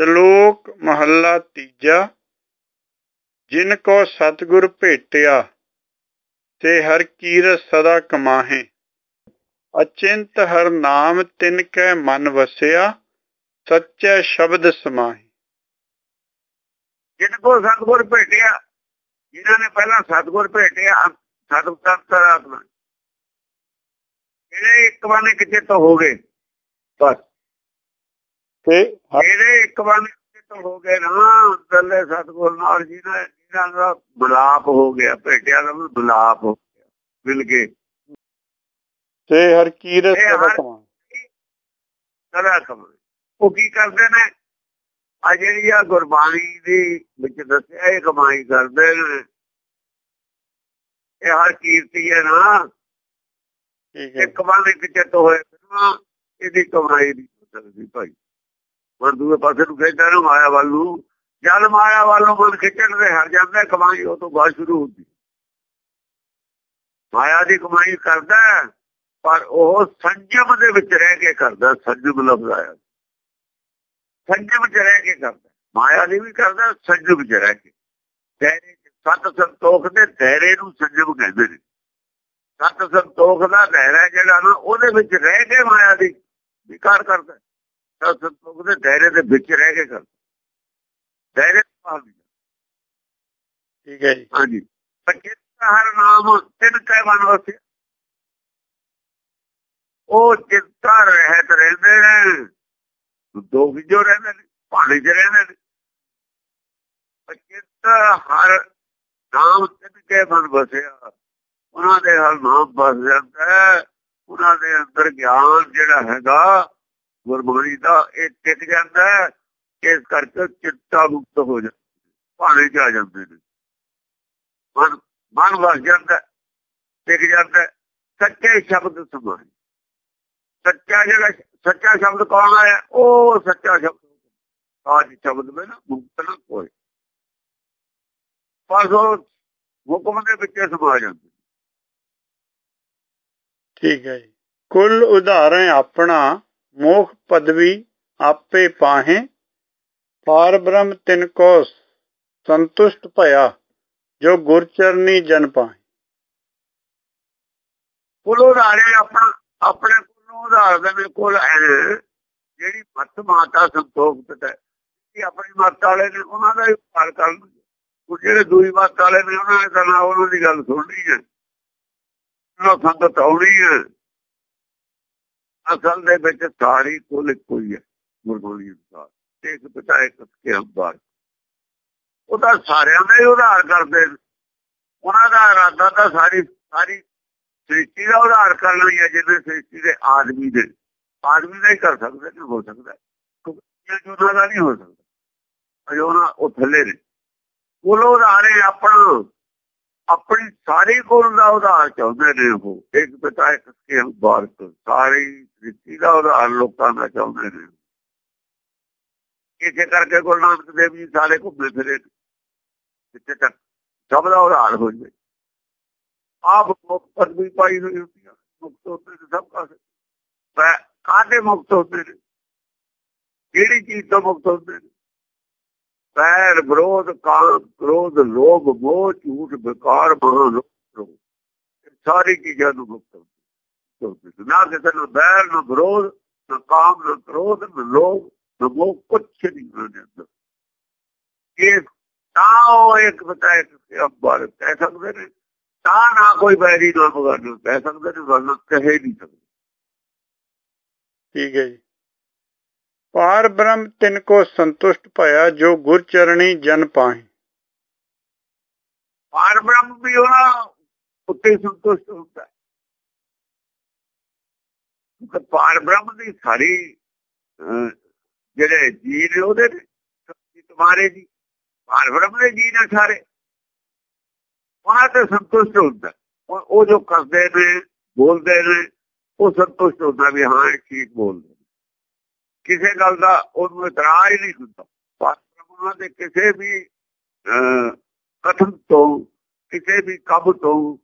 ਸ਼ਲੋਕ ਮਹੱਲਾ ਤੀਜਾ। ਜਿਨ ਕੋ ਸਤਿਗੁਰ ਭੇਟਿਆ, ਤੇ ਹਰ ਕੀਰਤ ਸਦਾ ਕਮਾਹੇ। ਅਚਿੰਤ ਹਰ ਨਾਮ ਤਿਨ ਕੈ ਮਨ ਵਸਿਆ, ਸੱਚੇ ਸ਼ਬਦ ਸਮਾਹੇ। ਜਿਨ ਕੋ ਸਤਿਗੁਰ ਭੇਟਿਆ, ਜਿਨ੍ਹਾਂ ਨੇ ਪਹਿਲਾਂ ਸਤਿਗੁਰ ਭੇਟਿਆ ਸਤਿਗੁਰ ਆਤਮਾ ਜਿਹੜੇ ਇੱਕ ਵਾਰ ਕਿਤੇ ਤੋਂ ਹੋ ਗਏ, ਬਸ। ਤੇ ਇੱਕ ਵਾਰ ਹੋ ਗਏ ਨਾ ਦੱਲੇ ਸਤਿਗੁਰ ਨਾਲ ਜਿਹਨਾਂ ਜਿਹਨਾਂ ਦਾ ਬਲਾਪ ਹੋ ਗਿਆ ਭੇਟਿਆ ਦਾ ਬਲਾਪ ਹੋ ਗਿਆ ਮਿਲ ਕੇ। ਤੇ ਹਰ ਕੀਰਤ ਸਦਾ ਕਮਾਹੇ ਸਦਾ ਕਮਾਏ ਉਹ ਕੀ ਕਰਦੇ ਨੇ? ਆ ਜਿਹੜੀ ਆ ਗੁਰਬਾਣੀ ਦੀ ਵਿੱਚ ਦੱਸਿਆ ਇਹ ਕਮਾਈ ਕਰਦੇ ਨੇ। ਇਹ ਹਰ ਕੀਰਤੀ ਹੈ ਨਾ। ਠੀਕ ਹੈ। ਇੱਕ ਵਾਰ ਇੱਕ ਚਿੱਤ ਹੋਏ ਇਹਦੀ ਕਮਾਈ ਹੋ ਸਕਦੀ ਭਾਈ। ਪਰ ਦੂਏ ਪਾਸੇ ਨੂੰ ਖੇਡਦਾ ਨਾ ਮਾਇਆ ਵੱਲ ਨੂੰ ਜਦ ਮਾਇਆ ਵੱਲ ਨੂੰ ਮਨ ਖਿੱਚਣ ਦੇ ਹਰ ਜਾਂਦਾ, ਕਮਾਈ ਉਹ ਤੋਂ ਬਾਅਦ ਸ਼ੁਰੂ ਹੁੰਦੀ। ਮਾਇਆ ਦੀ ਕਮਾਈ ਕਰਦਾ ਪਰ ਉਹ ਸੰਜਮ ਦੇ ਵਿੱਚ ਰਹਿ ਕੇ ਕਰਦਾ, ਸੰਜਮ ਲਫ਼ਜ਼ ਆਇਆ। ਸੰਜਮ ਚ ਰਹਿ ਕੇ ਕਰਦਾ। ਮਾਇਆ ਦੀ ਵੀ ਕਰਦਾ, ਸੰਜਮ ਚ ਰਹਿ ਕੇ। ਦਾਇਰੇ ਚ ਸਤ ਸੰਤੋਖ ਦੇ ਦਾਇਰੇ ਨੂੰ ਸੰਜਮ ਕਹਿੰਦੇ ਨੇ। ਸਤ ਸੰਤੋਖ ਦਾ ਦਾਇਰਾ ਜਿਹੜਾ ਨਾ, ਉਹਦੇ ਵਿੱਚ ਰਹਿ ਕੇ ਮਾਇਆ ਦੀ ਵਿਕਾਰ ਕਰਦਾ। ਸਤ ਸੰਤੋਖ ਦੇ ਦਾਇਰੇ ਦੇ ਵਿੱਚ ਰਹਿ ਕੇ ਕਰਦਾ ਦਾਇਰੇ ਤੋਂ ਬਾਹਰ ਨਹੀਂ ਠੀਕ ਹੈ ਜੀ। ਹਾਂਜੀ। ਪਚਿਤ ਹਰ ਨਾਮ ਤਿੰਨ ਕੈ ਬਨ ਵਸੇ ਉਹ ਚਿੰਤਾ ਰਹਿਤ ਰਹਿੰਦੇ ਨੇ। ਦੋ ਜੋ ਰਹਿੰਦੇ ਨੇ ਪਾਣੀ ਚ ਰਹਿੰਦੇ ਨੇ। ਪਚਿਤ ਹਰ ਨਾਮ ਤਿੰਨ ਕੈ ਬਨ ਵਸਿਆ? ਉਹਨਾਂ ਦੇ ਹਰ ਨਾਮ ਬਸ ਜਾਂਦਾ ਉਹਨਾਂ ਦੇ ਅੰਦਰ ਗਿਆਨ ਜਿਹੜਾ ਹੈਗਾ ਗੁਰਬਾਣੀ ਦਾ ਇਹ ਟਿਕ ਜਾਂਦਾ ਹੈ ਇਸ ਕਰਕੇ ਚਿੰਤਾ ਮੁਕਤ ਹੋ ਜਾਂਦਾ ਪਾਣੀ ਚ ਆ ਜਾਂਦੇ ਨੇ। ਮਨ ਮਨ ਵਸ ਜਾਂਦਾ ਟਿਕ ਜਾਂਦਾ ਸੱਚੇ ਸ਼ਬਦ ਸਮਾਏ ਸੱਚਾ ਜਿਹੜਾ ਸੱਚਾ ਸ਼ਬਦ ਕੌਣ ਹੈ ਉਹ ਸੱਚਾ ਸ਼ਬਦ ਆਜ ਸ਼ਬਦ ਵਿੱਚ ਮੁਕਤ ਨਾ ਕੋਈ ਪਰ ਉਹ ਹੁਕਮ ਦੇ ਵਿੱਚ ਸਮਾ ਜਾਂਦੇ ਠੀਕ ਹੈ ਜੀ। ਕੁੱਲ ਉਦਾਹਰਣ ਆਪਣਾ। ਮੋਖ ਪਦਵੀ ਆਪੇ ਪਾਹੇ, ਪਾਰ ਬ੍ਰਹਮ ਤਿਨ ਕੋ ਸੰਤੁਸ਼ਟ ਭਇਆ, ਜੋ ਗੁਰ ਚਰਨੀ ਜਨ ਪਾਹੇ। ਕੁਲ ਉਧਾਰੇ ਆਪਣਾ, ਆਪਣੇ ਕੋਲ ਉਧਾਰ ਦੇ ਮੇਰੇ ਜਿਹੜੀ ਮਤ ਮਾਤਾ ਸੰਤੋਖ ਪਿਤਾ ਇਹ ਆਪਣੀ ਮਤ ਵਾਲੇ ਨੇ, ਉਹਨਾਂ ਦਾ ਹੀ ਪਾਲ ਕਰਨ। ਉਹ ਜਿਹੜੇ ਦੂਜੀ ਮਤ ਵਾਲੇ ਨੇ, ਉਹਨਾਂ ਨੇ ਤਾਂ ਉਹਨਾਂ ਦੀ ਗੱਲ ਸੁਣਨੀ ਹੈ। ਉਹਨਾਂ ਸੰਗਤ ਆਉਣੀ ਹੈ। ਅਸਲ ਦੇ ਵਿੱਚ ਸਾਰੀ ਕੁਲ ਇੱਕੋ ਹੀ ਹੈ ਗੁਰਗੋਲੀ ਅਨੁਸਾਰ। ਇੱਕ ਪਿਤਾ ਇੱਕ ਕੇ ਅੰਬਾਰ ਉਹ ਸਾਰਿਆਂ ਦਾ ਹੀ ਉਧਾਰ ਕਰਦੇ ਉਹਨਾਂ ਦਾ ਇਰਾਦਾ ਤਾਂ ਸਾਰੀ ਸਾਰੀ ਸ੍ਰਿਸ਼ਟੀ ਦਾ ਉਧਾਰ ਕਰਨਾ ਹੀ ਹੈ ਜਿਵੇਂ ਸ੍ਰਿਸ਼ਟੀ ਦੇ ਆਦਮੀ ਦੇ। ਆਦਮੀ ਦਾ ਹੀ ਕਰ ਸਕਦੇ ਨੇ ਹੋ ਸਕਦਾ ਕੁਝ ਜੁਨਾ ਦਾ ਨਹੀਂ ਹੋ ਸਕਦਾ। ਅਜੋ ਉਹ ਥੱਲੇ ਨੇ। ਕੋਲ ਉਧਾਰੇ ਆਪਣਾ ਆਪਣੀ ਸਾਰੀ ਗੁਣ ਦਾ ਉਧਾਰ ਚਾਹੁੰਦੇ ਨੇ ਉਹ। ਇੱਕ ਪਿਤਾ ਇੱਕ ਕੇ ਬਾਰਕ ਸਾਰੀ ਸ੍ਰਿਸ਼ਟੀ ਦਾ ਉਧਾਰ ਲੋਕਾਂ ਦਾ ਚਾਹੁੰਦੇ ਨੇ। ਇਸੇ ਕਰਕੇ ਗੁਰੂ ਨਾਨਕ ਦੇਵ ਜੀ ਸਾਰੇ ਘੁੰਮੇ ਫਿਰੇ ਨੇ। ਜਿੱਥੇ ਤੱਕ ਸਭ ਦਾ ਉਧਾਰ ਹੋ ਜਾਵੇ। ਆਪ ਮੁਕਤ ਵੀ ਪਾਈ ਹੋਈ ਹੁੰਦੀ ਆ। ਮੁਕਤ ਹੁੰਦੇ ਨੇ ਸਭ ਕਾਸੇ ਕਾਹਦੇ ਮੁਕਤ ਹੁੰਦੇ ਨੇ? ਕਿਹੜੀ ਚੀਜ਼ ਤੋਂ ਮੁਕਤ ਹੁੰਦੇ ਨੇ? ਪੈਰ ਵਿਰੋਧ ਕਾਮ ਕ੍ਰੋਧ ਲੋਭ, ਮੋਹ, ਝੂਠ, ਵਿਕਾਰ ਮਹਾਂ ਸਾਰੀ ਚੀਜ਼ਾਂ ਨੂੰ ਮੁਕਤ ਨਾ ਕਿਸੇ ਨੂੰ ਬੈਰ, ਨਾ ਵਿਰੋਧ, ਨਾ ਕਾਮ, ਨਾ ਕ੍ਰੋਧ, ਨਾ ਲੋਭ, ਨਾ ਮੋਹ, ਕੁਛ ਨਹੀਂ ਉਹਦੇ ਅੰਦਰ। ਇਹ ਤਾਂ ਉਹ ਇੱਕ ਬਤਾ ਇੱਕ ਅਖਬਾਰ ਕਹਿ ਸਕਦੇ ਨੇ। ਤਾਂ ਨਾ ਕੋਈ ਬੈਰੀ ਨਾ ਬਗਾਨੂ ਕਹਿ ਸਕਦੇ ਨੇ, ਵਰਨਾ ਕਹੇ ਨਹੀਂ ਸਕਦੇ। ਠੀਕ ਹੈ ਜੀ। ਪਾਰ ਬ੍ਰਹਮ ਤਿਨ ਕੋ ਸੰਤੁਸ਼ਟ ਭਇਆ ਜੋ ਗੁਰ ਚਰਣੀ ਜਨ ਪਾਹੇ। ਪਾਰ ਬ੍ਰਹਮ ਵੀ ਉਹਨਾਂ ਉੱਤੇ ਸੰਤੁਸ਼ਟ ਹੁੰਦਾ ਹੈ। ਪਾਰ ਬ੍ਰਹਮ ਦੀ ਸਾਰੀ ਜਿਹੜੇ ਜੀ ਨੇ ਉਹਦੇ ਨੇ, ਤੁਹਾਰੇ ਜੀ ਪਾਰ ਬ੍ਰਹਮ ਦੇ ਜੀ ਨੇ ਸਾਰੇ। ਉਹਨਾਂ ਤੇ ਸੰਤੁਸ਼ਟ ਹੁੰਦਾ ਹੈ। ਉਹ ਜੋ ਕਰਦੇ ਨੇ ਬੋਲਦੇ ਨੇ ਉਹ ਸੰਤੁਸ਼ਟ ਹੁੰਦਾ ਵੀ ਹਾਂ ਠੀਕ ਬੋਲਦੇ ਕਿਸੇ ਗੱਲ ਦਾ ਉਹਨੂੰ ਇਤਰਾਜ਼ ਨਹੀਂ ਹੁੰਦਾ। ਪਾਰ ਦੇ ਕਿਸੇ ਵੀ ਅਹ, ਕਥਨ ਤੋਂ ਕਿਸੇ ਵੀ ਕੰਮ ਤੋਂ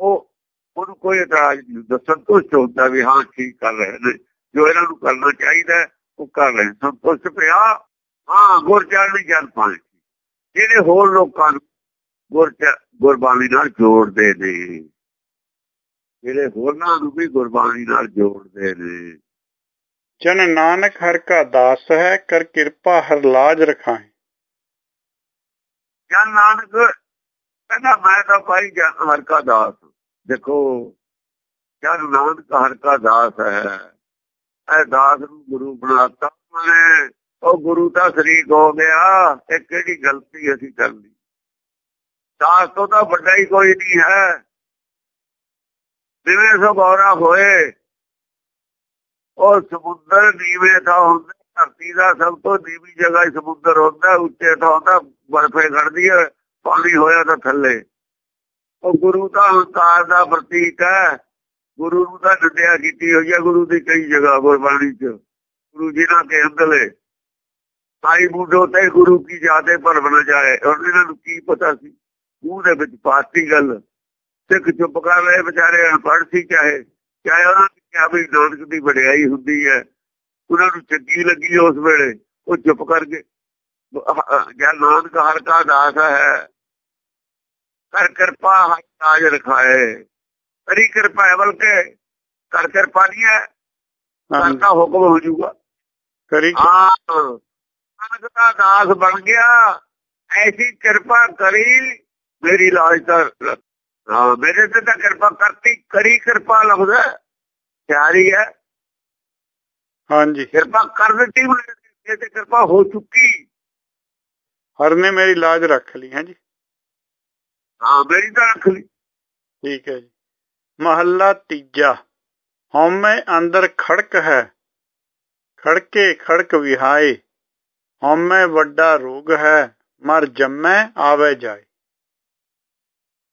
ਉਹ ਉਹਨੂੰ ਕੋਈ ਇਤਰਾਜ਼ ਨਹੀਂ ਹੁੰਦਾ। ਸੰਤੁਸ਼ਟ ਹੁੰਦਾ ਵੀ ਹਾਂ ਠੀਕ ਕਰ ਰਹੇ ਨੇ। ਜੋ ਇਹਨਾਂ ਨੂੰ ਕਰਨਾ ਚਾਹੀਦਾ ਉਹ ਕਰ ਰਹੇ ਸੰਤੁਸ਼ਟ ਪਿਆ ਹਾਂ ਗੁਰਚਰਨ ਚੜ੍ਹਨੀ ਜਨ ਪਾਣੀ ਜਿਹੜੇ ਹੋਰ ਲੋਕਾਂ ਨੂੰ ਗੁਰ ਗੁਰਬਾਣੀ ਨਾਲ ਜੋੜਦੇ ਨੇ ਜਿਹੜੇ ਹੋਰਨਾਂ ਨੂੰ ਵੀ ਗੁਰਬਾਣੀ ਨਾਲ ਜੋੜਦੇ ਨੇ ਜਨ ਨਾਨਕ ਹਰ ਕਾ ਦਾਸ ਹੈ, ਕਰ ਕਿਰਪਾ ਹਰ ਲਾਜ ਰਖਾਏ। ਜਨ ਨਾਨਕ ਕਹਿੰਦਾ ਮੈਂ ਤਾਂ ਭਾਈ ਜਨ ਹਰ ਕਾ ਦਾਸ। ਦੇਖੋ, ਜਨ ਨਾਨਕ ਹਰ ਕਾ ਦਾਸ ਹੈ। ਇਹ ਦਾਸ ਨੂੰ ਗੁਰੂ ਬਣਾਤਾ ਮੈਂ ਉਹ ਗੁਰੂ ਤਾਂ ਸ਼ਰੀਕ ਹੋ ਗਿਆ, ਇਹ ਕਿਹੜੀ ਗਲਤੀ ਅਸੀਂ ਕਰਨੀ? ਦਾਸ ਤੋਂ ਤਾਂ ਵੱਡਾ ਹੀ ਕੋਈ ਨਹੀਂ ਹੈ। ਜਿਵੇਂ ਸੋ ਗੌਰਾ ਹੋਏ ਉਹ ਸਮੁੰਦਰ ਨੀਵੇਂ ਥਾਂ ਹੁੰਦਾ, ਧਰਤੀ ਦਾ ਸਭ ਤੋਂ ਨੀਵੀਂ ਜਗ੍ਹਾ ਹੀ ਸਮੁੰਦਰ ਹੁੰਦਾ, ਉੱਚੇ ਥਾਂ ਹੁੰਦਾ ਬਰਫੇ ਘੜਦੀ ਹੈ, ਪਾਣੀ ਹੋਇਆ ਤਾਂ ਥੱਲੇ। ਉਹ ਗੁਰੂ ਦਾ ਹੰਕਾਰ ਦਾ ਪ੍ਰਤੀਕ ਹੈ। ਗੁਰੂ ਨੂੰ ਤਾਂ ਡੰਡਿਆ ਕੀਤੀ ਹੋਈ ਹੈ, ਗੁਰੂ ਦੀ ਕਈ ਜਗ੍ਹਾ ਗੁਰਬਾਣੀ 'ਚ, ਗੁਰੂ ਜੀ ਨਾਲ ਕੇ ਅੰਦਲੇ। ਸਾਈ ਬੁੱਢੋ ਤੇ ਗੁਰੂ ਕੀ ਜਾਦੇ ਪਰ ਬਣ ਜਾਏ ਉਹਨਾਂ ਨੂੰ ਕੀ ਪਤਾ ਸੀ? ਮੂੰਹ ਦੇ ਵਿੱਚ ਪਾਤੀ ਗੱਲ। ਸਿੱਖ ਚੁੱਪ ਕਰ ਰਹੇ ਵਿਚਾਰੇ ਅਨਪੜ੍ਹ ਸੀ ਚਾਹੇ ਚਾਹੇ ਉਹਨਾਂ ਕਿਹਾ ਵੀ ਨਾਨਕ ਦੀ ਵਡਿਆਈ ਹੁੰਦੀ ਹੈ। ਉਹਨਾਂ ਨੂੰ ਚੰਗੀ ਲੱਗੀ ਉਸ ਵੇਲੇ। ਉਹ ਚੁੱਪ ਕਰ ਗਏ। ਜਦ ਨਾਨਕ ਹਰ ਕਾ ਦਾਸ ਹੈ। ਕਰ ਕਿਰਪਾ ਹਾਜ ਰਖਾਏ। ਕਰੀ ਕਿਰਪਾ ਹੈ ਬਲਕਿ ਕਰ ਕਿਰਪਾ ਨਹੀਂ ਹੈ। ਕਰਤਾ ਹੁਕਮ ਹੋ ਜਾਊਗਾ। ਕਰੀ। ਹਾਂ ਨਾਨਕ ਦਾ ਦਾਸ ਬਣ ਗਿਆ। ਐਸੀ ਕਿਰਪਾ ਕਰੀ ਮੇਰੀ ਲਾਜ ਤਾਂ ਹਾਂ ਮੇਰੇ ਤੇ ਤਾਂ ਕਿਰਪਾ ਕਰਤੀ। ਕਰੀ ਕਿਰਪਾ ਲਫ਼ਜ਼ ਪਿਆਰੀ ਹੈ। ਹਾਂਜੀ। ਕਿਰਪਾ ਕਰ ਦਿੱਤੀ ਮੇਰੇ ਤੇ ਕਿਰਪਾ ਹੋ ਚੁੱਕੀ। ਹਰ ਨੇ ਮੇਰੀ ਲਾਜ ਰੱਖ ਲਈ ਹੈ ਜੀ ਹਾਂ ਮੇਰੀ ਤਾਂ ਰੱਖ ਲਈ। ਠੀਕ ਹੈ ਜੀ। ਮਹੱਲਾ ਤੀਜਾ। ਹਉਮੈ ਅੰਦਰ ਖੜਕ ਹੈ। ਖੜਕੇ ਖੜਕ ਵਿਹਾਏ। ਹਉਮੈ ਵੱਡਾ ਰੋਗ ਹੈ। ਮਰ ਜੰਮੈ ਆਵੇ ਜਾਏ।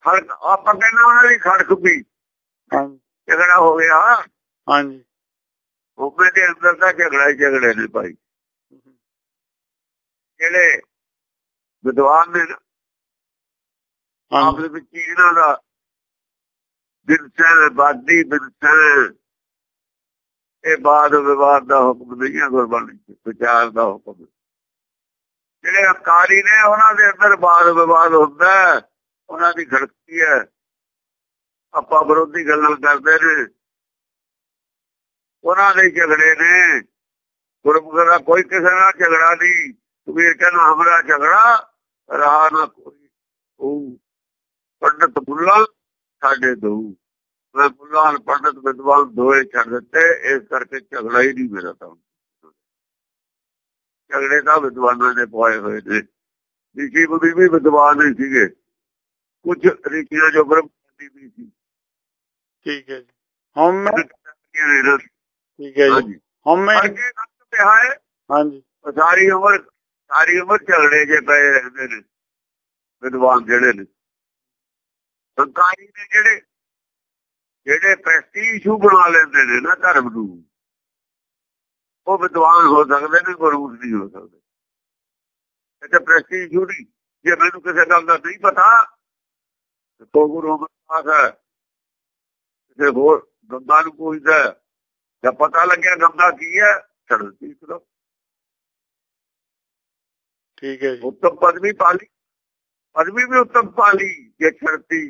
ਖੜਕ ਆਪਾਂ ਕਹਿੰਦੇ ਉਹਨਾਂ ਦੀ ਖੜਕ ਵੀ। ਹਾਂਜੀ। ਝਗੜਾ ਹੋ ਗਿਆ? ਹਾਂਜੀ। ਹਉਮੈ ਦੇ ਅੰਦਰ ਤਾਂ ਝਗੜਾ ਹੀ ਝਗੜੇ ਨੇ ਭਾਈ। ਜਿਹੜੇ ਵਿਦਵਾਨ ਨੇ ਆਪ ਵਿੱਚ ਇਹਨਾਂ ਦਾ ਬਿਰਸਨ ਬਾਦੀ ਬਿਰਸਨ ਇਹ ਬਾਦ ਵਿਵਾਦ ਦਾ ਹੁਕਮ ਨਹੀਂ ਹੈ ਗੁਰਬਾਣੀ ਚ, ਵਿਚਾਰ ਦਾ ਹੁਕਮ। ਜਿਹੜੇ ਅਕਾਰੀ ਨੇ ਉਹਨਾਂ ਦੇ ਅੰਦਰ ਬਾਦ ਵਿਵਾਦ ਹੁੰਦਾ ਉਹਨਾਂ ਦੀ ਖੜਕੀ ਹੈ। ਆਪਾਂ ਵਿਰੋਧੀ ਗੱਲਾਂ ਕਰਦੇ ਨੇ। ਉਹਨਾਂ ਦੇ ਝਗੜੇ ਨੇ। ਗੁਰਮੁਖ ਦਾ ਕੋਈ ਕਿਸੇ ਨਾਲ ਝਗੜਾ ਨਹੀਂ। ਕਬੀਰ ਕਹਿੰਦਾ ਹਮਰਾ ਝਗੜਾ ਰਹਾ ਨਾ ਕੋਈ ਉਹ ਪੰਡਤ ਬੁੱਲਾ ਸਾਡੇ ਦੋ ਮੈਂ ਬੁੱਲਾ ਪੰਡਤ ਵਿਦਵਾਨ ਦੋਏ ਛੱਡ ਦਿੱਤੇ। ਇਸ ਕਰਕੇ ਝਗੜਾ ਹੀ ਨਹੀਂ ਮੇਰਾ ਤਾਂ। ਝਗੜੇ ਤਾਂ ਵਿਦਵਾਨਾਂ ਦੇ ਪਵਾਏ ਹੋਏ ਨੇ। ਰਿਸ਼ੀ ਬੁੱਧੀ ਵੀ ਵਿਦਵਾਨ ਨਹੀਂ ਸੀਗੇ। ਕੁਝ ਰਿਸ਼ੀਆਂ ਜੋ ਬ੍ਰਹਮ ਵੀ ਸੀ। ਠੀਕ ਹੈ ਜੀ। ਹਉਮੈ ਠੀਕ ਹੈ ਜੀ। ਹਉਮੈ ਅੱਗੇ ਗੱਲ ਪਿਆ ਹੈ। ਹਾਂਜੀ। ਸਾਰੀ ਉਮਰ ਸਾਰੀ ਉਮਰ ਝਗੜੇ ਜੇ ਪਏ ਰਹਿੰਦੇ ਨੇ। ਵਿਦਵਾਨ ਜਿਹੜੇ ਨੇ। ਸੰਕਾਰੀ ਨੇ ਜਿਹੜੇ ਜਿਹੜੇ ਪ੍ਰੈਸਟੀਜ ਬਣਾ ਲੈਂਦੇ ਨੇ ਨਾ ਧਰਮ ਨੂੰ। ਉਹ ਵਿਦਵਾਨ ਹੋ ਸਕਦੇ ਨੇ ਗੁਰੂ ਨਹੀਂ ਹੋ ਸਕਦੇ। ਤਾਂ ਪ੍ਰੈਸਟੀਜ ਨਹੀਂ। ਜੇ ਮੈਨੂੰ ਕਿਸੇ ਗੱਲ ਦਾ ਨਹੀਂ ਪਤਾ ਤੋ ਗੁਰੂ ਅਮਰਦਾਸ ਹੈ। ਜੇ ਹੋਰ ਗੰਗਾ ਨੂੰ ਪੁੱਛਦਾ ਜਾਂ ਪਤਾ ਲੱਗਿਆ ਗੰਗਾ ਕੀ ਹੈ ਛੱਡ ਦਿੱਤੀ ਇੱਕਦਮ ਠੀਕ ਹੈ ਜੀ। ਉੱਤਮ ਪਦਵੀ ਪਾਲੀ ਪਦਵੀ ਵੀ ਉੱਤਮ ਪਾਲੀ ਜੇ ਛੜਤੀ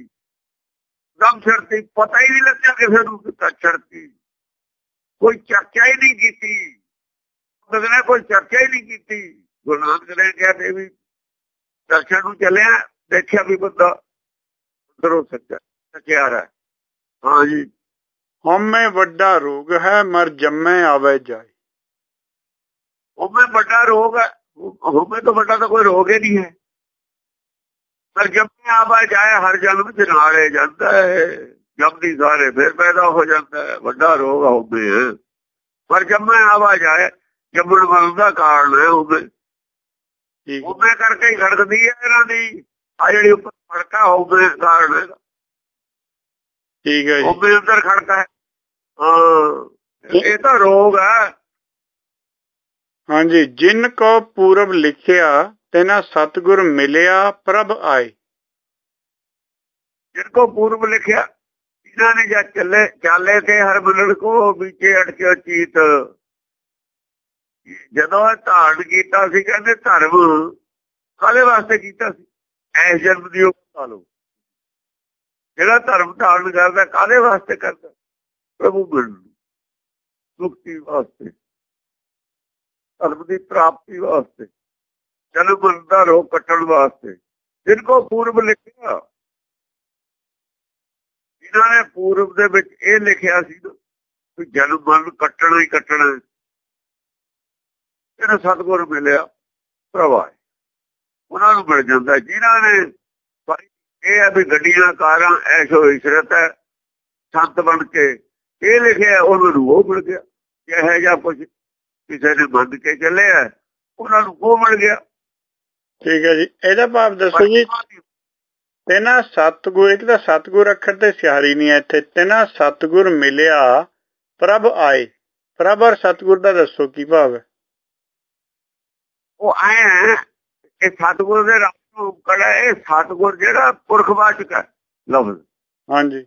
ਦਮ ਛੜਤੀ ਪਤਾ ਹੀ ਨਹੀਂ ਲੱਗਿਆ ਕਿਸੇ ਨੂੰ ਕਿਤਾ ਛੜਤੀ ਕੋਈ ਚਰਚਾ ਹੀ ਨਹੀਂ ਕੀਤੀ। ਬਦਲੇ ਕੋਈ ਚਰਚਾ ਹੀ ਨਹੀਂ ਕੀਤੀ। ਗੁਰੂ ਨਾਨਕ ਨੇ ਕਿਹਾ ਤੇ ਵੀ ਦਰਸ਼ਨ ਨੂੰ ਚੱਲਿਆ ਦੇਖਿਆ ਵੀ ਬੰਦਾ ਦਰੋ ਸੱਚਾ ਸੱਚਿਆ ਹੈ। ਹਾਂ ਜੀ। ਹਉਮੈ ਵੱਡਾ ਰੋਗ ਹੈ ਮਰ ਜੰਮੈ ਆਵੇ ਜਾਏ। ਉਹਮੇ ਵੱਡਾ ਰੋਗ ਹੈ ਤੋਂ ਵੱਡਾ ਤਾਂ ਕੋਈ ਰੋਗ ਹੀ ਨਹੀਂ ਹੈ। ਪਰ ਜੰਮੇ ਆਵਾ ਜਾਏ ਹਰ ਜਨਮ ਚ ਨਾਲੇ ਜਾਂਦਾ ਹੈ। ਜੰਮਦੀ ਸਾਰੇ ਫਿਰ ਪੈਦਾ ਹੋ ਜਾਂਦਾ ਹੈ। ਵੱਡਾ ਰੋਗ ਹੋਵੇ ਪਰ ਜੰਮੇ ਆਵਾ ਜਾਏ ਜੰਮਣ ਵਾਲ ਦਾ ਕਾਰਨ ਹੈ ਠੀਕ। ਉਹਦੇ ਕਰਕੇ ਹੀ ਖੜਕਦੀ ਹੈ ਇਹਨਾਂ ਦੀ। ਆ ਜਿਹੜੀ ਉੱਪਰ ਫੜਕਾ ਹੋਵੇ ਕਾਰਨ ਹੈ। ਠੀਕ ਹੈ ਜੀ। ਉਹਦੇ ਅੰਦਰ ਖੜਕਾ ਹੈ। ਹਾਂ ਇਹ ਤਾਂ ਰੋਗ ਹੈ। ਹਾਂਜੀ ਜਿਨ ਕੋ ਪੂਰਬ ਲਿਖਿਆ ਤੈਨਾ ਸਤਗੁਰ ਮਿਲਿਆ ਪ੍ਰਭ ਆਏ। ਜਿਨ ਕੋ ਪੂਰਬ ਲਿਖਿਆ ਇਹਨਾਂ ਨੇ ਜਦ ਚੱਲੇ ਚਾਲੇ ਤੇ ਹਰ ਬੁਲੜ ਕੋ ਵਿਚੇ ਅਟਕਿਓ ਚੀਤ। ਜਦੋਂ ਇਹ ਧਾਰਨ ਕੀਤਾ ਸੀ ਕਹਿੰਦੇ ਧਰਮ ਕਾਲੇ ਵਾਸਤੇ ਕੀਤਾ ਸੀ। ਐਸ ਜਨਮ ਦੀ ਉਹ ਲਓ ਜਿਹੜਾ ਧਰਮ ਧਾਰਨ ਕਰਦਾ ਕਾਲੇ ਵਾਸਤੇ ਕਰਦਾ? ਪ੍ਰਭੂ ਮਿਲਣ ਮੁਕਤੀ ਵਾਸਤੇ, ਧਰਮ ਦੀ ਪ੍ਰਾਪਤੀ ਵਾਸਤੇ ਜਨਮ ਬੰਦਾ ਰੋ ਕੱਟਣ ਵਾਸਤੇ। ਜਿਨ ਕੋ ਪੂਰਬ ਲਿਖਿਆ ਇਹਨਾਂ ਨੇ ਪੂਰਬ ਦੇ ਵਿੱਚ ਇਹ ਲਿਖਿਆ ਸੀ ਕਿ ਜਨਮ ਮਰਨ ਕੱਟਣਾ ਹੀ ਕੱਟਣਾ ਇਹਨਾਂ ਸਤਗੁਰ ਮਿਲਿਆ, ਪ੍ਰਵਾਹ ਉਹਨਾਂ ਨੂੰ ਮਿਲ ਜਾਂਦਾ ਜਿਨ੍ਹਾਂ ਨੇ ਇਹ ਹੈ ਵੀ ਗੱਡੀਆਂ ਕਾਰਾਂ ਐਸ਼ੋ ਇਸ਼ਰਤ ਹੈ ਸੰਤ ਬਣ ਕੇ। ਇਹ ਲਿਖਿਆ ਉਹਨਾਂ ਨੂੰ ਉਹ ਮਿਲ ਗਿਆ। ਇਹ ਜਾਂ ਕੁਝ ਕਿਸੇ ਨੇ ਮੰਨ ਕੇ ਚੱਲਿਆ ਉਹਨਾਂ ਨੂੰ ਉਹ ਮਿਲ ਗਿਆ। ਠੀਕ ਹੈ ਜੀ। ਇਹਦਾ ਭਾਵ ਦੱਸੋ ਜੀ ਤੇਨਾ ਸਤਗੁਰ ਇੱਕ ਤਾਂ ਸਤਗੁਰ ਅੱਖਰ ਤੇ ਸਿਹਾਰੀ ਨਹੀਂ ਹੈ ਇੱਥੇ। ਤੇਨਾ ਸਤਗੁਰ ਮਿਲਿਆ ਪ੍ਰਭ ਆਏ। ਪ੍ਰਭ ਔਰ ਸਤਗੁਰ ਦਾ ਦੱਸੋ ਕੀ ਭਾਵ ਹੈ? ਉਹ ਆਏ ਇਹ ਸਤਗੁਰ ਦੇ ਰਾਹ ਨੂੰ ਕੜਾ ਇਹ ਸਤਗੁਰ ਜਿਹੜਾ ਪੁਰਖਵਾਚਕ ਹੈ। ਲਫ਼ਜ਼ ਹਾਂਜੀ।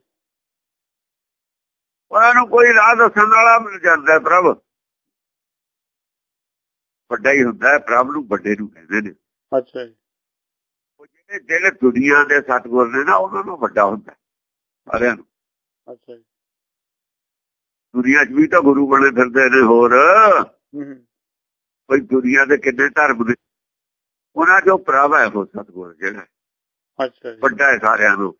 ਉਹਨਾਂ ਨੂੰ ਕੋਈ ਰਾਹ ਦੱਸਣ ਵਾਲਾ ਮਿਲ ਜਾਂਦਾ ਪ੍ਰਭ। ਵੱਡਾ ਹੀ ਹੁੰਦਾ ਹੈ ਪ੍ਰਭ ਨੂੰ ਵੱਡੇ ਨੂੰ ਕਹਿੰਦੇ ਨੇ। ਅੱਛਾ ਜੀ। ਉਹ ਜਿਹੜੇ ਦਿਲ ਦੁਨੀਆ ਦੇ ਸਤਗੁਰ ਨੇ ਨਾ ਉਹਨਾਂ ਨੂੰ ਵੱਡਾ ਹੁੰਦਾ ਸਾਰਿਆਂ ਨੂੰ। ਅੱਛਾ ਜੀ। ਦੁਨੀਆ 'ਚ ਵੀ ਤਾਂ ਗੁਰੂ ਬਣੇ ਫਿਰਦੇ ਨੇ ਹੋਰ। ਕੋਈ ਦੁਨੀਆ ਦੇ ਕਿੰਨੇ ਧਰਮ ਨੇ। ਉਹਨਾਂ ਜੋ ਪ੍ਰਭ ਹੈ ਉਹ ਸਤਗੁਰ ਜਿਹੜਾ। ਅੱਛਾ ਜੀ। ਵੱਡਾ ਹੈ ਸਾਰਿਆਂ ਨੂੰ।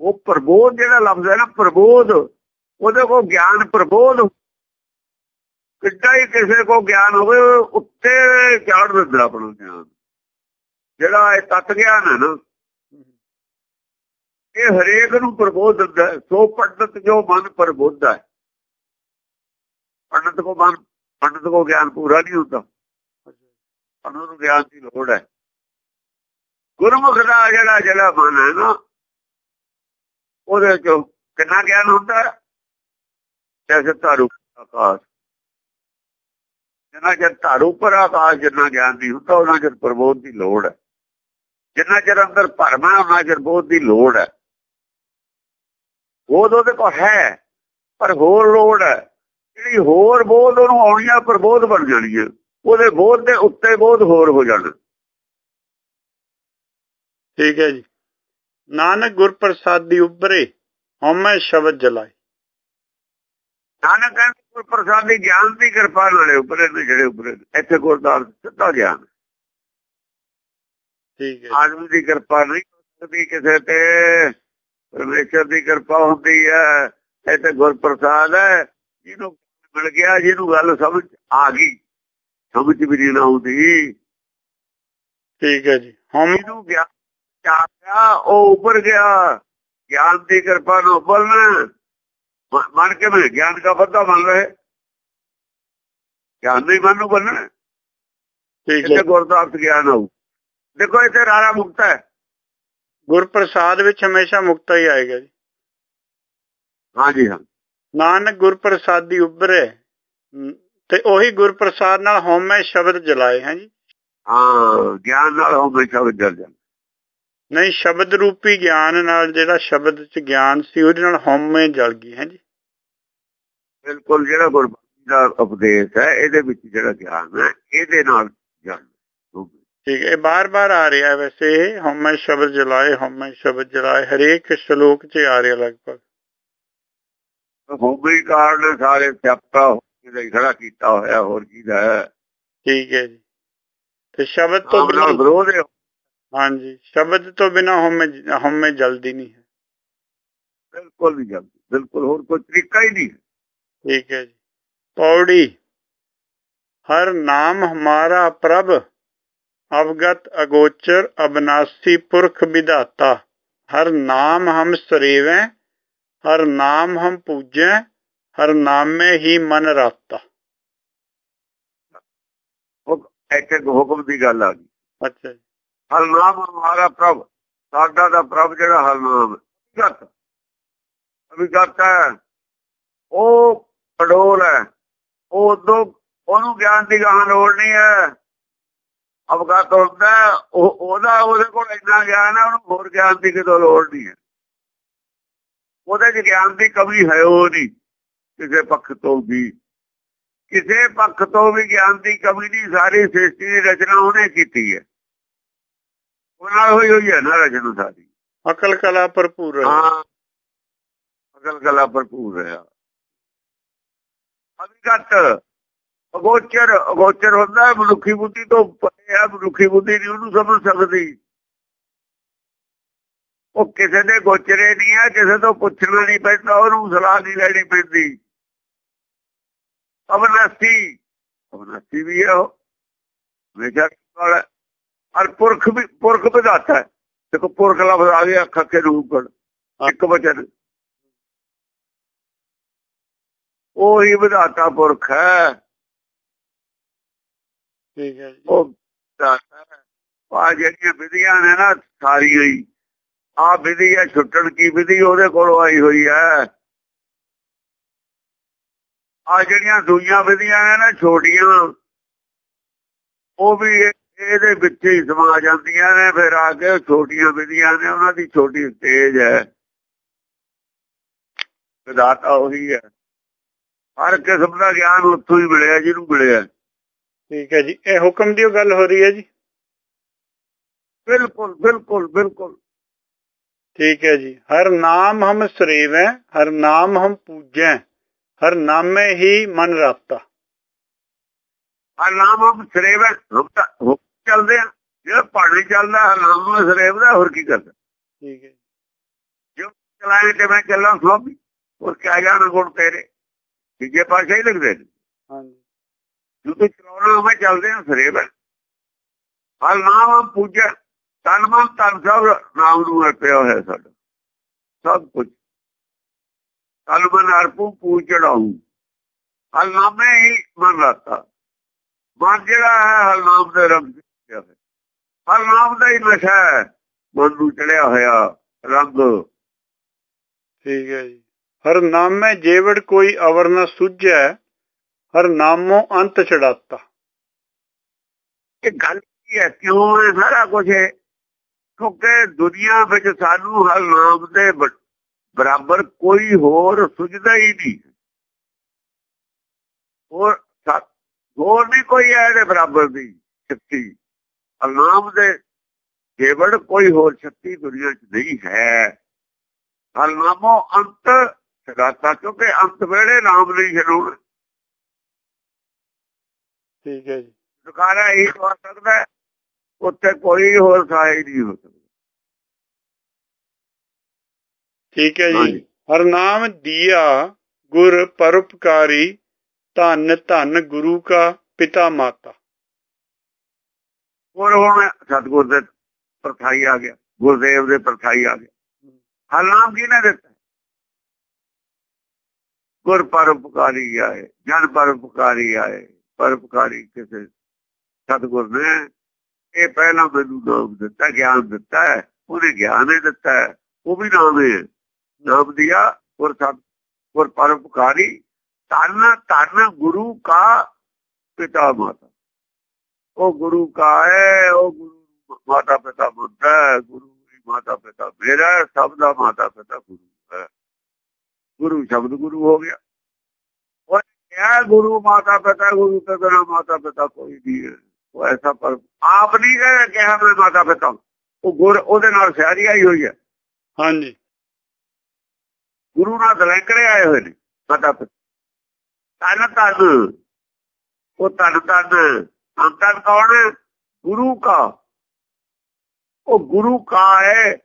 ਉਹ ਪ੍ਰਬੋਧ ਜਿਹੜਾ ਲਫ਼ਜ਼ ਹੈ ਨਾ ਪ੍ਰਬੋਧ ਉਹਦੇ ਕੋ ਗਿਆਨ ਪ੍ਰਬੋਧ। ਕਿੱਡਾ ਹੀ ਕਿਸੇ ਕੋ ਗਿਆਨ ਹੋਵੇ ਉੱਤੇ ਚਾੜ ਦਿੰਦਾ ਆਪਣਾ ਗਿਆਨ। ਜਿਹੜਾ ਇਹ ਤਤ ਗਿਆਨ ਹੈ ਨਾ ਇਹ ਹਰੇਕ ਨੂੰ ਪ੍ਰਬੋਧ ਦਿੰਦਾ ਸੋ ਪੰਡਤ ਜੋ ਮਨ ਪ੍ਰਬੋਧ ਹੈ ਪੰਡਤ ਕੋ ਮਨ ਪੰਡਤ ਕੋ ਗਿਆਨ ਪੂਰਾ ਨਹੀਂ ਹੁੰਦਾ। ਉਹਨੂੰ ਗਿਆਨ ਦੀ ਲੋੜ ਹੈ। ਗੁਰਮੁਖ ਦਾ ਜਿਹੜਾ ਜਿਹੜਾ ਮਨ ਹੈ ਨਾ, ਉਹਦੇ ਚੋਂ ਕਿੰਨਾ ਗਿਆਨ ਹੁੰਦਾ ਜੈਸੇ ਧਾਰੂ ਆਕਾਸ਼। ਜਿੰਨਾ ਚਿਰ ਧਾਰੂ ਪਰ ਆਕਾਸ਼, ਜਿੰਨਾ ਗਿਆਨ ਦੀ ਹੁੰਦਾ, ਉਹਨਾਂ ਚਿਰ ਪ੍ਰਬੋਧ ਦੀ ਲੋੜ ਹੈ। ਜਿੰਨਾ ਚਿਰ ਅੰਦਰ ਭਰਮ ਹੈ, ਉਹਨਾਂ ਚਿਰ ਬੋਧ ਦੀ ਲੋੜ ਹੈ। ਬੋਧ ਉਹਦੇ ਕੋਲ ਹੈ, ਪਰ ਹੋਰ ਲੋੜ ਹੈ। ਜਿਹੜੀ ਹੋਰ ਬੋਧ, ਉਹਨੂੰ ਆਉਣੀ ਆਉਣੀਆਂ ਪ੍ਰਬੋਧ ਬਣ ਜਾਣੀ ਹੈ। ਉਹਦੇ ਬੋਧ ਦੇ ਉੱਤੇ ਬੋਧ ਹੋਰ ਹੋ ਜਾਣਾ। ਠੀਕ ਹੈ ਜੀ। ਨਾਨਕ ਗੁਰਪ੍ਰਸਾਦੀ ਉੱਪਰੇ ਹਉਮੈ ਸ਼ਬਦ ਜਲਾਏ। ਨਾਨਕ ਕਹਿੰਦੇ ਗੁਰਪ੍ਰਸਾਦੀ ਗਿਆਨ ਦੀ ਕਿਰਪਾ ਨਾਲੇ ਉੱਪਰੇ ਨੇ ਜਿਹੜੇ ਉੱਪਰੇ ਇੱਥੇ ਗੁਰਦਾਰ ਸਿੱਧਾ ਗਿਆਨ। ਠੀਕ ਹੈ ਆਦਮੀ ਦੀ ਕਿਰਪਾ ਨਹੀਂ ਸਕਦੀ ਕਿਸੇ ਤੇ। ਪਰਮੇਸ਼ਰ ਦੀ ਕਿਰਪਾ ਹੁੰਦੀ ਹੈ ਇੱਥੇ ਗੁਰਪ੍ਰਸਾਦ ਹੈ ਜਿਹਨੂੰ ਮਿਲ ਗਿਆ ਜਿਹਨੂੰ ਗੱਲ ਸਮਝ ਆ ਗਈ। ਸਮਝ ਵੀ ਨਹੀਂ ਆਉਂਦੀ। ਠੀਕ ਹੈ ਜੀ। ਹਮ ਜਿਹਨੂੰ ਗਿਆਨ ਚਾਹਿਆ ਉਹ ਉੱਪਰ ਗਿਆ। ਗਿਆਨ ਦੀ ਕਿਰਪਾ ਨਾਲ ਉੱਪਰਨਾ ਮਨ ਕੇ ਮੈਂ ਗਿਆਨ ਦਾ ਬੱਧਾ ਮੰਨ ਰਹੇ। ਗਿਆਨ ਨਹੀਂ ਮਨ ਨੂੰ ਬੰਨਣਾ। ਠੀਕ ਹੈ ਗੁਰਦਾਸ ਗਿਆਨ ਆਉ ਦੇਖੋ ਇੱਥੇ ਰਾਰਾ ਮੁਕਤ ਹੈ। ਗੁਰਪ੍ਰਸਾਦ ਵਿੱਚ ਹਮੇਸ਼ਾ ਮੁਕਤਾ ਹੀ ਆਏਗਾ ਜੀ। ਹਾਂਜੀ ਹਾਂ। ਨਾਨਕ ਗੁਰਪ੍ਰਸਾਦੀ ਉੱਭਰੇ। ਤੇ ਉਹੀ ਗੁਰਪ੍ਰਸਾਦ ਨਾਲ ਹਉਮੈ ਸ਼ਬਦ ਜਲਾਏ ਹੈ ਜੀ? ਹਾਂ ਗਿਆਨ ਨਾਲ ਹਮੇਸ਼ਾ ਵਿਚਰ ਜਾਂਦਾ। ਨਹੀਂ ਸ਼ਬਦ ਰੂਪੀ ਗਿਆਨ ਨਾਲ ਜਿਹੜਾ ਸ਼ਬਦ ਚ ਗਿਆਨ ਸੀ ਉਹਦੇ ਨਾਲ ਹਉਮੈ ਜਲ ਗਈ ਹੈ ਜੀ? ਬਿਲਕੁਲ ਜਿਹੜਾ ਗੁਰਬਾਣੀ ਦਾ ਉਪਦੇਸ਼ ਹੈ ਇਹਦੇ ਵਿੱਚ ਜਿਹੜਾ ਗਿਆਨ ਹੈ ਇਹਦੇ ਨਾਲ ਜਲ ਠੀਕ ਹੈ ਬਾਰ-ਬਾਰ ਆ ਰਿਹਾ ਵੈਸੇ ਹਉਮੈ ਸ਼ਬਦ ਜਲਾਏ ਹਉਮੈ ਸ਼ਬਦ ਜਲਾਏ ਹਰੇਕ ਸ਼ਲੋਕ 'ਚ ਆ ਰਿਹਾ ਲਗਭਗ। ਹੋਬੀ ਕਾਰਨ ਸਾਰੇ ਸਿਆਪਾ ਜਿਹਦੇ ਖੜਾ ਕੀਤਾ ਹੋਇਆ ਹੋਰ ਕੀ ਦਾ ਹੈ? ਠੀਕ ਹੈ ਜੀ। ਤੇ ਸ਼ਬਦ ਤੋਂ ਬਿਨਾਂ ਵਿਰੋਧ ਹੈ। ਹਾਂਜੀ ਸ਼ਬਦ ਤੋਂ ਬਿਨਾਂ ਹਉਮੈ ਹਉਮੈ ਜਲਦੀ ਨਹੀਂ ਹੈ। ਬਿਲਕੁਲ ਨਹੀਂ ਜਲਦੀ ਬਿਲਕੁਲ ਹੋਰ ਕੋਈ ਤਰੀਕਾ ਹੀ ਨਹੀਂ ਠੀਕ ਹੈ ਜੀ। ਪੌੜੀ ਹਰ ਨਾਮ ਹਮਾਰਾ ਪ੍ਰਭ ਅਵਗਤ ਅਗੋਚਰ ਅਬਨਾਸੀ ਪੁਰਖ ਵਿਦਾਤਾ ਹਰ ਨਾਮ ਹਮ ਸਰੀਵੇਂ ਹਰ ਨਾਮ ਹਮ ਪੂਜੈ ਹਰ ਨਾਮੇ ਹੀ ਮਨ ਰਾਤਾ। ਉਹ ਇੱਥੇ ਹੁਕਮ ਦੀ ਗੱਲ ਆ ਗਈ। ਅੱਛਾ ਜੀ। ਹਰ ਨਾਮ ਹਮਾਰਾ ਪ੍ਰਭ। ਸਾਡਾ ਦਾ ਪ੍ਰਭ ਜਿਹੜਾ ਹਰ ਨਾਮ। ਅਭਿਗਤ ਅਭਿਗਤ ਹੈ। ਉਹ ਪੜੋਲ ਹੈ। ਉਹ ਉਦੋਂ ਉਹਨੂੰ ਗਿਆਨ ਦੀ ਗਾਂ ਲੋੜ ਨਹੀਂ ਹੈ। ਅਵਗਤ ਹੁੰਦਾ ਉਹ ਉਹਦਾ ਉਹਦੇ ਕੋਲ ਇੰਨਾ ਗਿਆਨ ਹੈ ਉਹਨੂੰ ਹੋਰ ਗਿਆਨ ਦੀ ਕਿਤੋਂ ਲੋੜ ਨਹੀਂ ਹੈ। ਉਹਦੇ 'ਚ ਗਿਆਨ ਦੀ ਕਮੀ ਹੈ ਉਹ ਨਹੀਂ। ਕਿਸੇ ਪੱਖ ਤੋਂ ਵੀ। ਕਿਸੇ ਪੱਖ ਤੋਂ ਵੀ ਗਿਆਨ ਦੀ ਕਮੀ ਨਹੀਂ ਸਾਰੀ ਸ੍ਰਿਸ਼ਟੀ ਦੀ ਰਚਨਾ ਉਹਨੇ ਕੀਤੀ ਹੈ। ਉਹਨਾਂ ਹੋਈ ਹੋਈ ਹੈ ਨਾ ਰਚਨਾ ਸਾਰੀ। ਅਕਲ ਕਲਾ ਭਰਪੂਰ ਹੈ। ਅਕਲ ਕਲਾ ਭਰਪੂਰ ਹੈ। ਅਭਿਗਤ ਅਗੋਚਰ ਅਗੋਚਰ ਹੁੰਦਾ ਹੈ ਮਨੁੱਖੀ ਬੁੱਧੀ ਤੋਂ ਪਰੇ ਹੈ ਮਨੁੱਖੀ ਬੁੱਧੀ ਨਹੀਂ ਉਹਨੂੰ ਸਮਝ ਸਕਦੀ। ਉਹ ਕਿਸੇ ਦੇ ਗੋਚਰੇ ਨਹੀਂ ਹੈ ਕਿਸੇ ਤੋਂ ਪੁੱਛਣਾ ਨਹੀਂ ਪੈਂਦਾ ਉਹਨੂੰ ਸਲਾਹ ਨਹੀਂ ਲੈਣੀ ਪੈਂਦੀ। ਅਬਨਸਤੀ ਅਬਨਸਤੀ ਵੀ ਹੈ ਉਹ। ਵਾਲਾ ਅਰ ਪੁਰਖ ਵੀ ਪੁਰਖ ਵਿਦਾਤਾ ਹੈ। ਦੇਖੋ ਪੁਰਖ ਲਫ਼ਜ਼ ਆ ਗਿਆ ਅੱਖ ਕੇ ਰੂਪ ਇੱਕ ਵਚਨ। ਉਹ ਹੀ ਵਿਦਾਤਾ ਪੁਰਖ ਹੈ। ਠੀਕ ਹੈ ਉਹ ਆ ਜਿਹੜੀਆਂ ਵਿਧੀਆਂ ਨੇ ਨਾ ਸਾਰੀ ਹੋਈ। ਆ ਵਿਧੀ ਹੈ ਛੁੱਟਣ ਕੀ ਵਿਧੀ ਉਹਦੇ ਕੋਲੋਂ ਆਈ ਹੋਈ ਹੈ। ਆ ਜਿਹੜੀਆਂ ਦੂਈਆਂ ਵਿਧੀਆਂ ਨੇ ਨਾ ਛੋਟੀਆਂ ਉਹ ਵੀ ਇਹਦੇ ਵਿੱਚ ਹੀ ਸਮਾ ਜਾਂਦੀਆਂ ਨੇ ਫਿਰ ਆ ਕੇ ਛੋਟੀਆਂ ਵਿਧੀਆਂ ਨੇ ਉਹਨਾਂ ਦੀ ਛੋਟੀ ਸਟੇਜ ਹੈ। ਵਿਦਾਤਾ ਉਹੀ ਹੈ। ਹਰ ਕਿਸਮ ਦਾ ਗਿਆਨ ਉੱਥੋਂ ਹੀ ਮਿਲਿਆ ਜਿਹਨੂੰ ਮਿਲਿਆ। ਠੀਕ ਹੈ ਜੀ। ਇਹ ਹੁਕਮ ਦੀ ਗੱਲ ਹੋ ਰਹੀ ਹੈ ਜੀ? ਬਿਲਕੁਲ ਬਿਲਕੁਲ ਬਿਲਕੁਲ। ਠੀਕ ਹੈ ਜੀ। ਹਰ ਨਾਮ ਹਮ ਸਰੀਵ ਹਰ ਨਾਮ ਹਮ ਪੂਜੈ। ਹਰ ਨਾਮੇ ਹੀ ਮਨ ਰਾਪਤਾ ਹਰ ਨਾਮ ਉਹ ਸਰੇਵ ਹੁਕਮ ਚੱਲਦੇ ਆ ਜਿਹੜਾ ਪੜ੍ਹਨੀ ਚੱਲਦਾ ਹਰ ਨਾਮ ਸਰੇਵ ਦਾ ਹੋਰ ਕੀ ਕਰਦਾ ਠੀਕ ਹੈ। ਜੋ ਚਲਾਏ ਤੇ ਮੈਂ ਚੱਲਾਂ ਸਲੋਪੀ ਉਹ ਕਹਿ ਜਾਣ ਗੁਣ ਤੇਰੇ? ਤੀਜੇ ਪਾਸੇ ਹੀ ਲੱਗਦੇ ਨੇ। ਹਾਂਜੀ। ਜੋ ਤੇ ਚਲਾਉਣਾ ਮੈਂ ਚੱਲਦੇ ਆ ਸਰੇਵ ਹਰ ਨਾਮ ਪੂਜਾ ਤਨ ਤਨ ਸਭ ਨਾਮ ਨੂੰ ਰਪਿਆ ਹੋਇਆ ਸਾਡਾ। ਸਭ ਕੁਝ ਕਲਬਨ ਅਰਪੂ ਪੂ ਚੜਾਉ ਹਲਨਾਮੇ ਹੀ ਮਨ ਲਾਤਾ। ਮਨ ਜਿਹੜਾ ਹੈ ਹਲਨਾਮ ਦੇ ਰੰਗ ਚੜਿਆ ਹੈ ਹਲਨਾਮ ਦਾ ਹੀ ਨਸ਼ਾ ਹੈ। ਮਨ ਨੂੰ ਚੜਿਆ ਹੋਇਆ ਰੰਗ। ਠੀਕ ਹੈ ਜੀ। ਹਰ ਨਾਮੇ ਜੇਵੜ ਕੋਈ ਅਵਰ ਨਾ ਸੁਝੈ ਹਰ ਨਾਮੋਂ ਅੰਤ ਚੜਾਤਾ। ਇਹ ਗੱਲ ਕੀ ਹੈ? ਕਿਉਂ ਇਹ ਸਾਰਾ ਕੁਝ ਹੈ ਕਿਉਂਕਿ ਦੁਨੀਆ ਵਿੱਚ ਸਾਨੂੰ ਹਰ ਨਾਮ ਦੇ ਬਰਾਬਰ ਕੋਈ ਹੋਰ ਸੁਝਦਾ ਹੀ ਨਹੀਂ। ਹੋਰ ਹੋਰ ਨਹੀਂ ਕੋਈ ਹੈ ਇਹਦੇ ਬਰਾਬਰ ਦੀ ਸ਼ਕਤੀ? ਅਨਾਮ ਦੇ ਕੇਵਲ ਕੋਈ ਹੋਰ ਸ਼ਕਤੀ ਦੁਨੀਆ 'ਚ ਨਹੀਂ ਹੈ। ਹਰਨਾਮੋ ਅੰਤ ਸਦਾਤਾ ਕਿਉਂਕਿ ਅੰਤ ਵੇਲੇ ਨਾਮ ਨਹੀਂ ਛੱਡੂਣ ਠੀਕ ਹੈ ਜੀ। ਦੁਕਾਨਾ ਹੀ ਹੋ ਸਕਦਾ ਉੱਥੇ ਕੋਈ ਹੋਰ ਸਹਾਇ ਨਹੀਂ ਹੋ ਸਕਦਾ। ਠੀਕ ਹੈ ਜੀ ਹਰ ਨਾਮ ਦਿਆ ਗੁਰ ਪਰਉਪਕਾਰੀ ਧੰਨ ਧੰਨ ਗੁਰੂ ਕਾ ਪਿਤਾ ਮਾਤਾ ਹੋਰ ਹੁਣ ਸਤਗੁਰ ਦੇ ਪਰਥਾਈ ਆ ਗਿਆ ਗੁਰਦੇਵ ਦੇ ਪਰਥਾਈ ਆ ਗਿਆ ਹਰ ਨਾਮ ਕਿਹਨੇ ਦਿੱਤਾ ਗੁਰ ਪਰਉਪਕਾਰੀ ਆਏ ਜਨ ਪਰਉਪਕਾਰੀ ਆਏ ਪਰਉਪਕਾਰੀ ਕਿਸੇ ਸਤਗੁਰ ਨੇ ਇਹ ਪਹਿਲਾਂ ਮੈਨੂੰ ਨਾਮ ਦਿੱਤਾ ਗਿਆਨ ਦਿੱਤਾ ਹੈ ਉਹਨੇ ਗਿਆਨ ਹੀ ਦਿੱਤਾ ਹੈ ਉਹ ਵੀ ਨਾਮ ਹੈ ਨਾਮ ਦਿਆ ਗੁਰ ਸਤ ਗੁਰ ਪਰਉਪਕਾਰੀ, ਧੰਨ ਧੰਨ ਗੁਰੂ ਕਾ ਪਿਤਾ ਮਾਤਾ। ਉਹ ਗੁਰੂ ਕਾ ਹੈ, ਉਹ ਗੁਰੂ ਮਾਤਾ ਪਿਤਾ ਬੁੱਧਾ ਹੈ, ਗੁਰੂ ਦੀ ਮਾਤਾ ਪਿਤਾ ਮੇਰਾ ਸਭ ਦਾ ਮਾਤਾ ਪਿਤਾ ਗੁਰੂ ਹੈ। ਗੁਰੂ ਸ਼ਬਦ ਗੁਰੂ ਹੋ ਗਿਆ। ਉਹ ਕਿਹਾ, ਗੁਰੂ ਮਾਤਾ ਪਿਤਾ, ਗੁਰੂ ਤੋਂ ਬਿਨਾਂ ਮਾਤਾ ਪਿਤਾ ਕੋਈ ਨਹੀਂ ਹੈ। ਉਹ ਐਸਾ ਪਰ ਆਪ ਨਹੀਂ ਕਹਿ ਕਿਹਾ ਮੈਂ ਮਾਤਾ ਪਿਤਾ ਉਹ ਗੁਰ ਉਹਦੇ ਨਾਲ ਸਿਆਰੀ ਆਈ ਹੋਈ ਹੈ। ਹਾਂਜੀ। ਗੁਰੂ ਨਾਲ ਦਲੈਂਕੜੇ ਆਏ ਹੋਏ ਨੇ ਮਾਤਾ ਪਿਤਾ ਤਨ ਤਨ ਉਹ ਤਨ ਤਨ ਅੰਤਨ ਕੌਣ ਹੈ? ਗੁਰੂ ਕਾ ਉਹ ਗੁਰੂ ਕਾ ਹੈ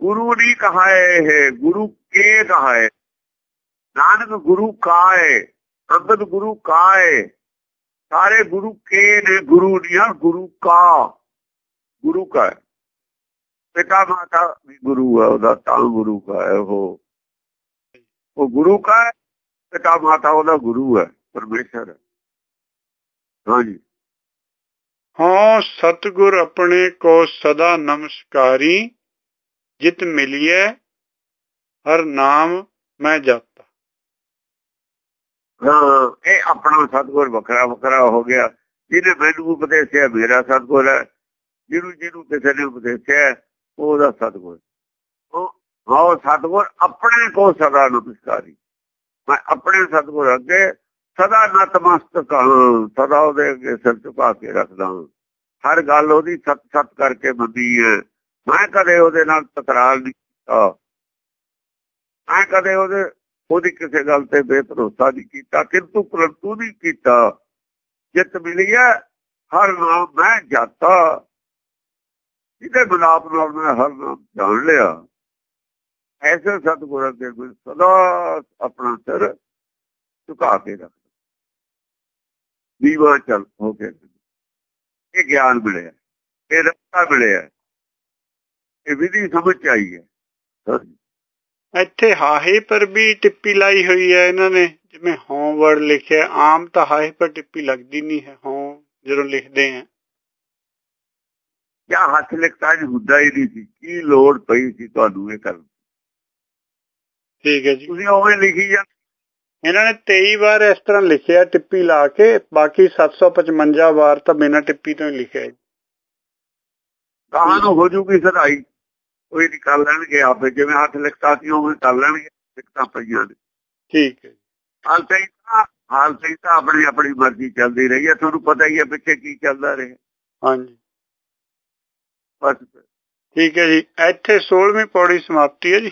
ਗੁਰੂ ਨਹੀਂ ਕਹਾ ਹੈ ਗੁਰੂ ਕੇ ਕਹਾ ਹੈ ਨਾਨਕ ਗੁਰੂ ਕਾ ਹੈ ਅੰਗਦ ਗੁਰੂ ਕਾ ਹੈ ਸਾਰੇ ਗੁਰੂ ਕੇ ਨੇ ਗੁਰੂ ਨਹੀਂ ਆ ਗੁਰੂ ਕਾ ਗੁਰੂ ਕਾ ਹੈ। ਪਿਤਾ ਮਾਤਾ ਵੀ ਗੁਰੂ ਹੈ ਉਹਦਾ ਤਾਂ ਗੁਰੂ ਕਾ ਹੈ ਉਹ ਗੁਰੂ ਕਾ ਪਿਤਾ ਮਾਤਾ ਉਹਦਾ ਗੁਰੂ ਹੈ ਪਰਮੇਸ਼ਰ ਹਾਂਜੀ। ਹਾਂ ਸਤਗੁਰ ਆਪਣੇ ਕੋ ਸਦਾ ਨਮਸਕਾਰੀ ਜਿਤ ਮਿਲਿਏ ਹਰ ਨਾਮ ਮੈਂ ਜਪਤਾ। ਹਾਂ ਇਹ ਆਪਣਾ ਸਤਗੁਰ ਵਖਰਾ ਵੱਖਰਾ ਹੋ ਗਿਆ। ਜਿਹਨੇ ਮੈਨੂੰ ਉਪਦੇਸ਼ਿਆ ਮੇਰਾ ਸਤਗੁਰ ਹੈ। ਜਿਹਨੂੰ ਜਿਹਨੂੰ ਕਿਸੇ ਨੇ ਉਪਦੇਸ਼ਿਆ ਉਹਦਾ ਸਤਗੁਰ। ਉਹ ਹਾਂ ਸਤਗੁਰ, ਆਪਣੇ ਕੋ ਸਦਾ ਨਮਸਕਾਰੀ। ਮੈਂ ਆਪਣੇ ਸਤਗੁਰ ਅੱਗੇ ਸਦਾ ਨਤਮਸਤਕ ਹਾਂ, ਸਦਾ ਉਹਦੇ ਅੱਗੇ ਸਿਰ ਝੁਕਾ ਕੇ ਰੱਖਦਾ ਹਾਂ। ਹਰ ਗੱਲ ਉਹਦੀ ਸੱਤ, ਸਤ ਕਰਕੇ ਮੰਦੀ ਹੈ। ਮੈਂ ਕਦੇ ਉਹਦੇ ਨਾਲ ਤਕਰਾਰ ਨਹੀਂ ਕੀਤਾ। ਮੈਂ ਕਦੇ ਉਹਦੇ, ਉਹਦੀ ਕਿਸੇ ਗੱਲ ਤੇ ਬੇਭਰੋਸਾ ਨਹੀਂ ਕੀਤਾ, ਕਿੰਤੂ ਪਰੰਤੂ ਨਹੀਂ ਕੀਤਾ। ਜਿੱਤ ਮਿਲੀ ਹੈ, ਹਰ ਨਾਮ ਮੈਂ ਜਾਤਾ। ਜਿਹਦੇ ਗੁਲਾਬ ਨਾਲ ਮੈਂ ਹਰ ਨਾਮ ਜਾਣ ਲਿਆ। ਐਸੇ ਸਤਿਗੁਰਾਂ ਦੇ ਗੁਰ ਸਦਾ ਆਪਣਾ ਸਿਰ ਝੁਕਾ ਕੇ ਰੱਖ ਦੀਵਾ ਚਲ ਹੋ ਕੇ ਇਹ ਗਿਆਨ ਮਿਲਿਆ ਇਹ ਰਸਤਾ ਮਿਲਿਆ ਇਹ ਵਿਧੀ ਸਮਝ ਆਈ ਹੈ। ਇੱਥੇ ਹਾਹੇ ਪਰ ਵੀ ਟਿੱਪੀ ਲਾਈ ਹੋਈ ਹੈ ਇਹਨਾਂ ਨੇ। ਜਿਵੇਂ ਹੋਮਵਰਡ ਲਿਖਿਆ ਆਮ ਤਾਂ ਹਾਹੇ ਪਰ ਟਿੱਪੀ ਲੱਗਦੀ ਨਹੀਂ ਹੈ। ਹੋਂ ਜਦੋਂ ਲਿਖਦੇ ਆ। ਜਾਂ ਹੱਥ ਲਿਖਤਾ ਜੀ ਹੁੰਦਾ ਹੀ ਨਹੀਂ ਸੀ। ਕੀ ਲੋੜ ਪਈ ਸੀ ਤੁਹਾਨੂੰ ਇਹ ਕਰਨ ਠੀਕ ਹੈ ਜੀ। ਤੁਸੀਂ ਉਵੇਂ ਲਿਖੀ ਜਾਂ ਇਹਨਾਂ ਨੇ 23 ਵਾਰ ਇਸ ਤਰ੍ਹਾਂ ਲਿਖਿਆ ਟਿੱਪੀ ਲਾ ਕੇ ਬਾਕੀ 755 ਵਾਰ ਤਾਂ ਬਿਨਾਂ ਟਿੱਪੀ ਤੋਂ ਹੀ ਲਿਖਿਆ ਹੈ ਕਹਾਂ ਨੂੰ ਹੋ ਜੂਗੀ ਸਦਾਈ। ਕੋਈ ਨਹੀਂ ਕਰ ਲੈਣਗੇ ਆਪੇ ਜਿਵੇਂ ਹੱਥ ਲਿਖਤਾ ਸੀ ਉਵੇਂ ਕਰ ਲੈਣਗੇ ਲਿਖਤਾ ਪਈਆਂ ਨੇ। ਠੀਕ ਹੈ ਹਾਲ ਤੇ ਤਾਂ ਹਾਲ ਤੇ ਤਾਂ ਆਪਣੀ ਆਪਣੀ ਮਰਜ਼ੀ ਚੱਲਦੀ ਰਹੀ ਹੈ। ਤੁਹਾਨੂੰ ਪਤਾ ਹੀ ਹੈ ਪਿੱਛੇ ਕੀ ਚੱਲਦਾ ਰਿਹਾ। ਹਾਂਜੀ। ਬਸ। ਠੀਕ ਹੈ ਜੀ। ਇੱਥੇ 16ਵੀਂ ਪੌੜੀ ਸਮਾਪਤੀ ਹੈ ਜੀ।